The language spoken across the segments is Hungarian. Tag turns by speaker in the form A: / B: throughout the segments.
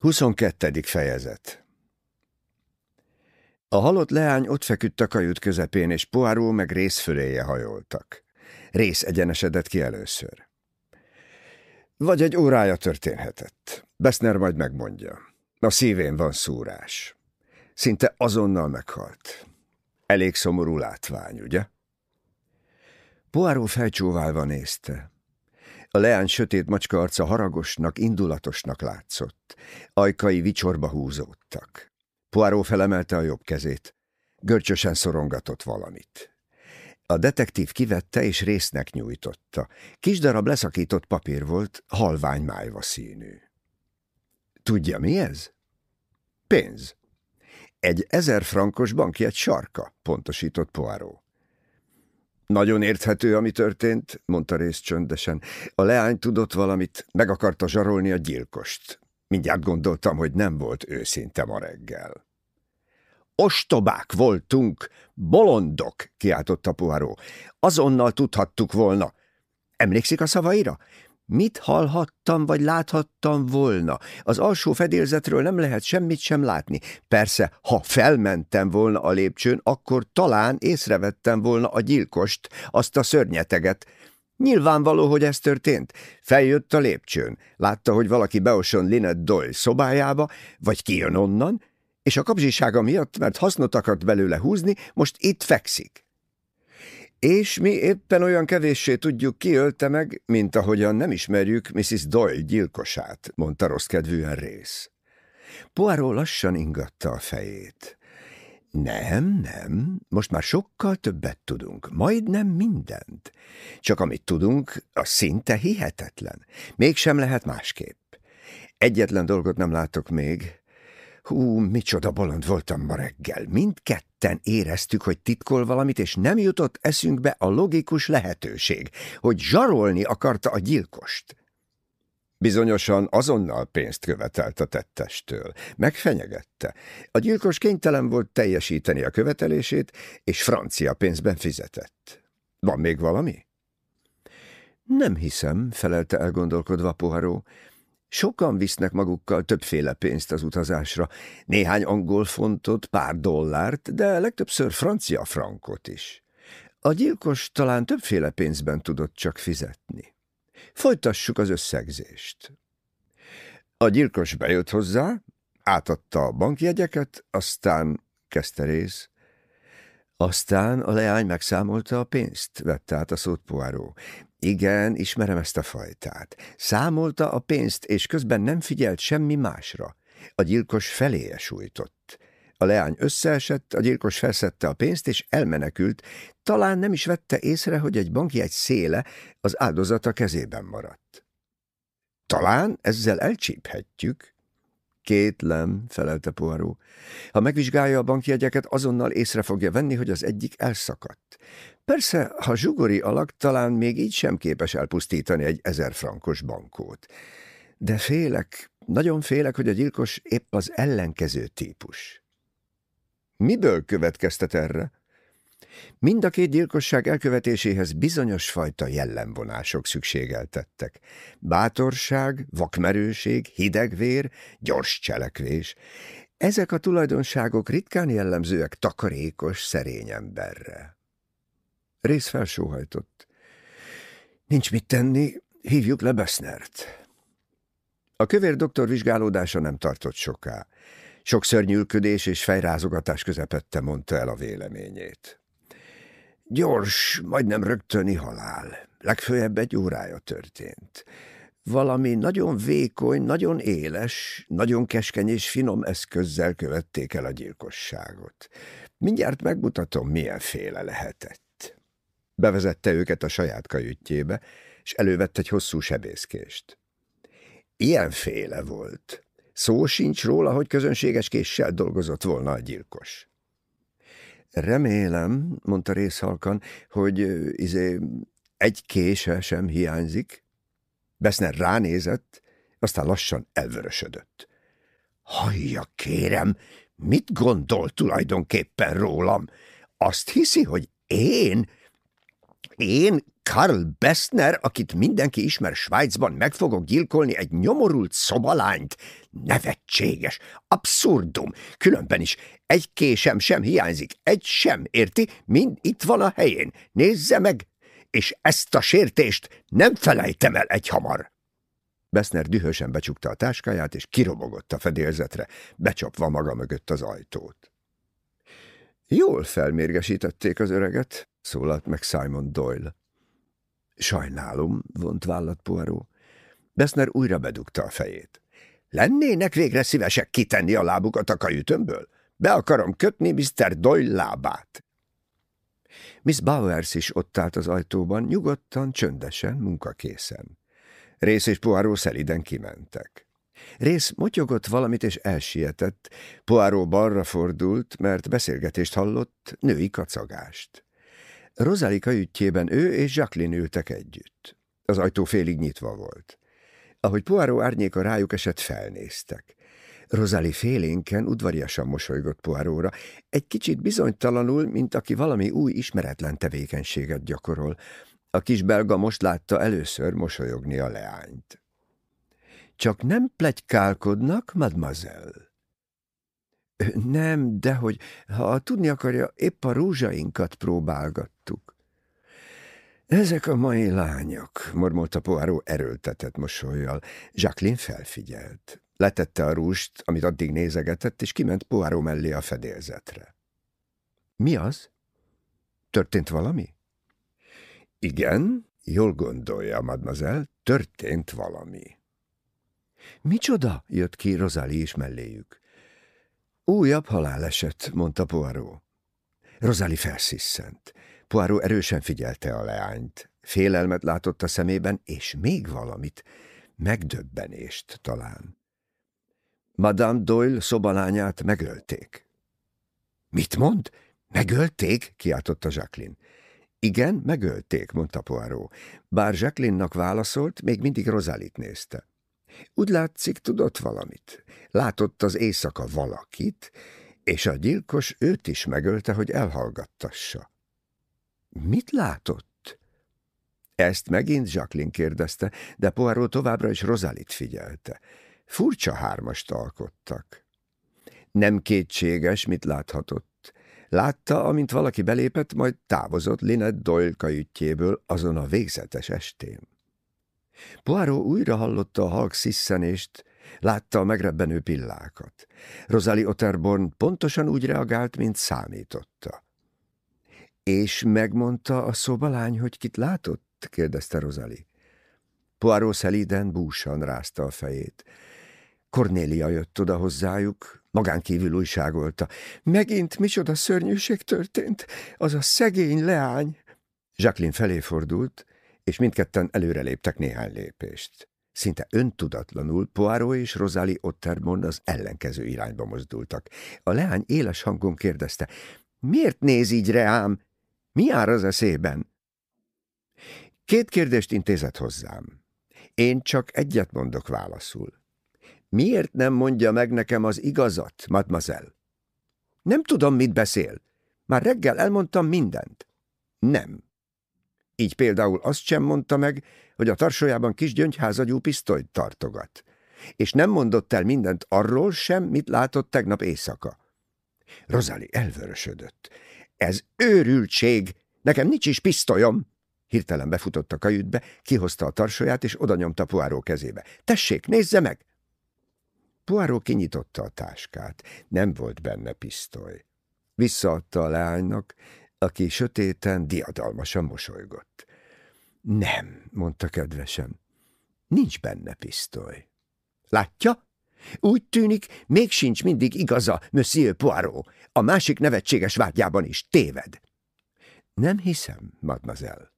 A: 22. fejezet A halott leány ott feküdt a kajút közepén, és Poirot meg rész föléje hajoltak. Rész egyenesedett ki először. Vagy egy órája történhetett. Beszner majd megmondja. A szívén van szúrás. Szinte azonnal meghalt. Elég szomorú látvány, ugye? Poirot felcsóválva nézte. A leány sötét macska arca haragosnak, indulatosnak látszott. Ajkai vicsorba húzódtak. Poirot felemelte a jobb kezét. Görcsösen szorongatott valamit. A detektív kivette és résznek nyújtotta. Kis darab leszakított papír volt, halvány májva színű. Tudja, mi ez? Pénz. Egy ezer frankos bankjegy sarka, pontosított Poirot. Nagyon érthető, ami történt, mondta rész csöndesen. A leány tudott valamit, meg akarta zsarolni a gyilkost. Mindjárt gondoltam, hogy nem volt őszinte ma reggel. Ostobák voltunk, bolondok, kiáltotta Poirot. Azonnal tudhattuk volna. Emlékszik a szavaira? Mit hallhattam, vagy láthattam volna? Az alsó fedélzetről nem lehet semmit sem látni. Persze, ha felmentem volna a lépcsőn, akkor talán észrevettem volna a gyilkost, azt a szörnyeteget. Nyilvánvaló, hogy ez történt. Feljött a lépcsőn, látta, hogy valaki beoson Linet Doyle szobájába, vagy kijön onnan, és a kapzsisága miatt, mert hasznot akart belőle húzni, most itt fekszik. És mi éppen olyan kevéssé tudjuk, ki ölte meg, mint ahogyan nem ismerjük Mrs. Doyle gyilkosát, mondta rossz kedvűen rész. Poirot lassan ingatta a fejét. Nem, nem, most már sokkal többet tudunk, majdnem mindent. Csak amit tudunk, az szinte hihetetlen. Mégsem lehet másképp. Egyetlen dolgot nem látok még, Hú, micsoda bolond voltam ma reggel. Mindketten éreztük, hogy titkol valamit, és nem jutott eszünkbe a logikus lehetőség, hogy zsarolni akarta a gyilkost. Bizonyosan azonnal pénzt követelt a tettestől. Megfenyegette. A gyilkos kénytelen volt teljesíteni a követelését, és francia pénzben fizetett. Van még valami? Nem hiszem, felelte elgondolkodva Poharó. Sokan visznek magukkal többféle pénzt az utazásra, néhány angol fontot, pár dollárt, de legtöbbször francia frankot is. A gyilkos talán többféle pénzben tudott csak fizetni. Folytassuk az összegzést. A gyilkos bejött hozzá, átadta a bankjegyeket, aztán kezdte rész. Aztán a leány megszámolta a pénzt, vette át a szót Poirot. Igen, ismerem ezt a fajtát. Számolta a pénzt, és közben nem figyelt semmi másra. A gyilkos feléje sújtott. A leány összeesett, a gyilkos felszette a pénzt, és elmenekült. Talán nem is vette észre, hogy egy bankjegy széle az áldozata kezében maradt. Talán ezzel elcsíphetjük, Kétlem, felelte Poirot. Ha megvizsgálja a bankjegyeket, azonnal észre fogja venni, hogy az egyik elszakadt. Persze, ha zsugori alak, talán még így sem képes elpusztítani egy ezer frankos bankót. De félek, nagyon félek, hogy a gyilkos épp az ellenkező típus. Miből következtet erre? Mind a két gyilkosság elkövetéséhez bizonyos fajta jellemvonások szükségeltettek. Bátorság, vakmerőség, hidegvér, gyors cselekvés. Ezek a tulajdonságok ritkán jellemzőek takarékos, szerény emberre. Rész felsóhajtott. Nincs mit tenni, hívjuk le Besznert. A kövér doktor vizsgálódása nem tartott soká. Sok szörnyűlködés és fejrázogatás közepette mondta el a véleményét. Gyors, majdnem rögtöni halál. Legfőjebb egy órája történt. Valami nagyon vékony, nagyon éles, nagyon keskeny és finom eszközzel követték el a gyilkosságot. Mindjárt megmutatom, milyen féle lehetett. Bevezette őket a saját kajütjébe, és elővett egy hosszú sebészkést. Ilyen féle volt. Szó sincs róla, hogy közönséges késsel dolgozott volna a gyilkos. Remélem, mondta részhalkan, hogy izé, egy kése sem hiányzik. Beszner ránézett, aztán lassan elvörösödött. Hallja, kérem, mit gondol tulajdonképpen rólam? Azt hiszi, hogy én, én Karl Bestner, akit mindenki ismer Svájcban, meg fogok gyilkolni egy nyomorult szobalányt? Nevetséges, abszurdum, különben is egy késem sem hiányzik, egy sem, érti? Mind itt van a helyén, nézze meg, és ezt a sértést nem felejtem el egy hamar. Beszner dühösen becsukta a táskáját, és kirobogott a fedélzetre, becsapva maga mögött az ajtót. Jól felmérgesítették az öreget, szólalt meg Simon Doyle. Sajnálom, vont vállat Poirot. Beszner újra bedugta a fejét. Lennének végre szívesek kitenni a lábukat a kajütömből? Be akarom kötni Mr. Doyle lábát. Miss Bowers is ott állt az ajtóban, nyugodtan, csöndesen, munkakészen. Rész és Poirot szeliden kimentek. Rész motyogott valamit és elsietett, Poirot balra fordult, mert beszélgetést hallott, női kacagást. Rosalie kajütjében ő és Jacqueline ültek együtt. Az ajtó félig nyitva volt. Ahogy Poirot árnyéka rájuk esett, felnéztek. Rosalie félénken udvariasan mosolygott Poirotra, egy kicsit bizonytalanul, mint aki valami új ismeretlen tevékenységet gyakorol. A kis belga most látta először mosolyogni a leányt. Csak nem plegykálkodnak, mademoiselle? Nem, dehogy, ha tudni akarja, épp a rúzsainkat próbálgattuk. Ezek a mai lányok, mormolta Poirot erőltetett mosolyjal. Jacqueline felfigyelt. Letette a rúst, amit addig nézegetett, és kiment Poirot mellé a fedélzetre. Mi az? Történt valami? Igen, jól gondolja, mademoiselle, történt valami. Micsoda? jött ki Rozali is melléjük. Újabb haláleset, mondta Poirot. Rozali felszisszent. Poirot erősen figyelte a leányt. Félelmet látott a szemében, és még valamit, megdöbbenést talán. Madame Doyle szobalányát megölték. Mit mond? Megölték? kiáltotta Jacqueline. Igen, megölték, mondta Poirot. Bár Jacqueline-nak válaszolt, még mindig Rosalit nézte. Úgy látszik, tudott valamit. Látott az éjszaka valakit, és a gyilkos őt is megölte, hogy elhallgattassa. Mit látott? Ezt megint Jacqueline kérdezte, de Poirot továbbra is Rosalit figyelte. Furcsa hármast alkottak. Nem kétséges, mit láthatott. Látta, amint valaki belépett, majd távozott Linet Doyle kajütjéből azon a végzetes estén. Poirot újra hallotta a halk sziszenést, látta a megrebbenő pillákat. Rosalie Otterborn pontosan úgy reagált, mint számította. És megmondta a szobalány, hogy kit látott? kérdezte Rosalie. Poirot szelíden búsan rázta a fejét. Cornélia jött oda hozzájuk, magán kívül újságolta. Megint micsoda szörnyűség történt, az a szegény leány. Jacqueline felé fordult, és mindketten előreléptek néhány lépést. Szinte öntudatlanul Poirot és Rosalie Ottermond az ellenkező irányba mozdultak. A leány éles hangon kérdezte, miért néz így reám? Mi jár az eszében? Két kérdést intézett hozzám. Én csak egyet mondok válaszul. Miért nem mondja meg nekem az igazat, mademoiselle? Nem tudom, mit beszél. Már reggel elmondtam mindent. Nem. Így például azt sem mondta meg, hogy a tarsójában kis gyöngyházagyú pisztolyt tartogat. És nem mondott el mindent arról sem, mit látott tegnap éjszaka. Rozali elvörösödött. Ez őrültség! Nekem nincs is pisztolyom! Hirtelen befutott a kajütbe, kihozta a tarsóját, és oda nyomta Poirot kezébe. Tessék, nézze meg! Poirot kinyitotta a táskát. Nem volt benne pisztoly. Visszaadta a leánynak, aki sötéten diadalmasan mosolygott. Nem, mondta kedvesen, nincs benne pisztoly. Látja? Úgy tűnik, még sincs mindig igaza, Monsieur Poirot. A másik nevetséges vágyában is téved. Nem hiszem, mademoiselle.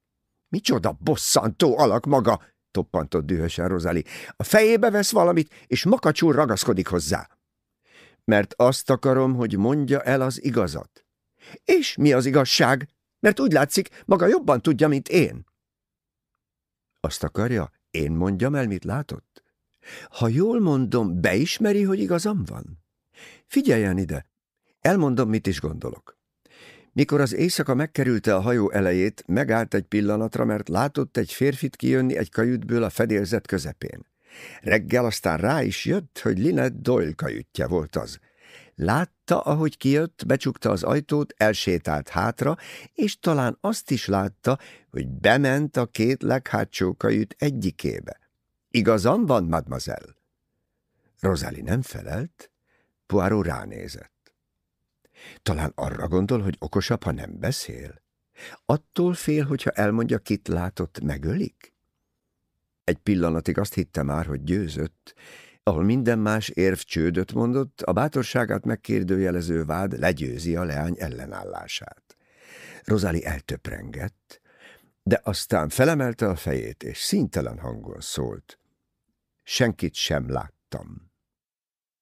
A: Micsoda bosszantó alak maga, toppantott dühösen Rozali. A fejébe vesz valamit, és makacsul ragaszkodik hozzá. Mert azt akarom, hogy mondja el az igazat. És mi az igazság? Mert úgy látszik, maga jobban tudja, mint én. Azt akarja, én mondjam el, mit látott? Ha jól mondom, beismeri, hogy igazam van? Figyeljen ide, elmondom, mit is gondolok. Mikor az éjszaka megkerülte a hajó elejét, megállt egy pillanatra, mert látott egy férfit kijönni egy kajütből a fedélzet közepén. Reggel aztán rá is jött, hogy Lynette Doyle kajütje volt az. Látta, ahogy kijött, becsukta az ajtót, elsétált hátra, és talán azt is látta, hogy bement a két leghátsó kajüt egyikébe. Igazam van, mademoiselle? Rozali nem felelt, Poirot ránézett. Talán arra gondol, hogy okosabb, ha nem beszél? Attól fél, hogyha elmondja, kit látott, megölik? Egy pillanatig azt hitte már, hogy győzött, ahol minden más érv csődöt mondott, a bátorságát megkérdőjelező vád legyőzi a leány ellenállását. Rozali eltöprengett, de aztán felemelte a fejét, és szintelen hangon szólt. Senkit sem láttam.